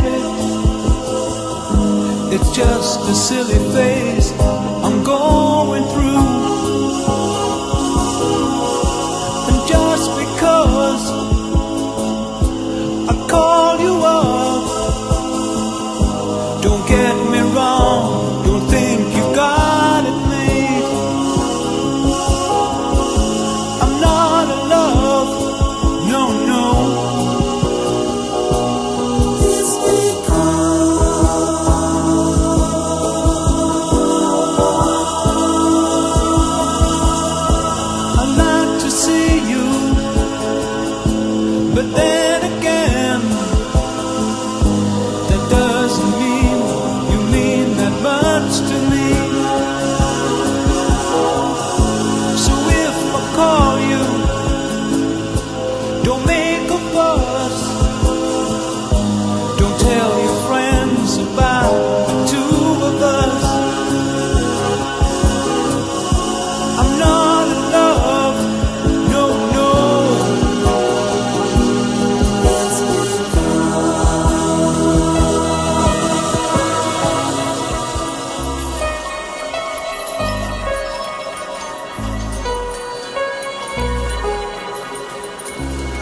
get it. It's just a silly face. I'm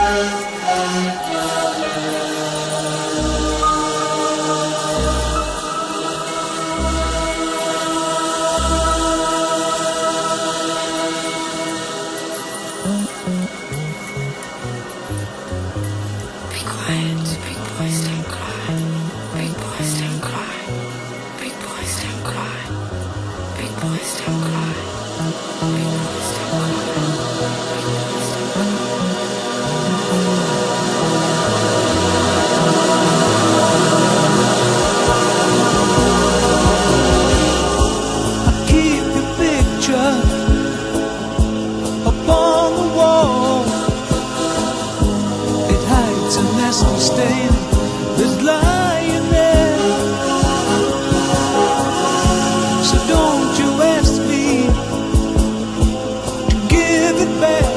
big boys don't cry. Big boys don't cry. 배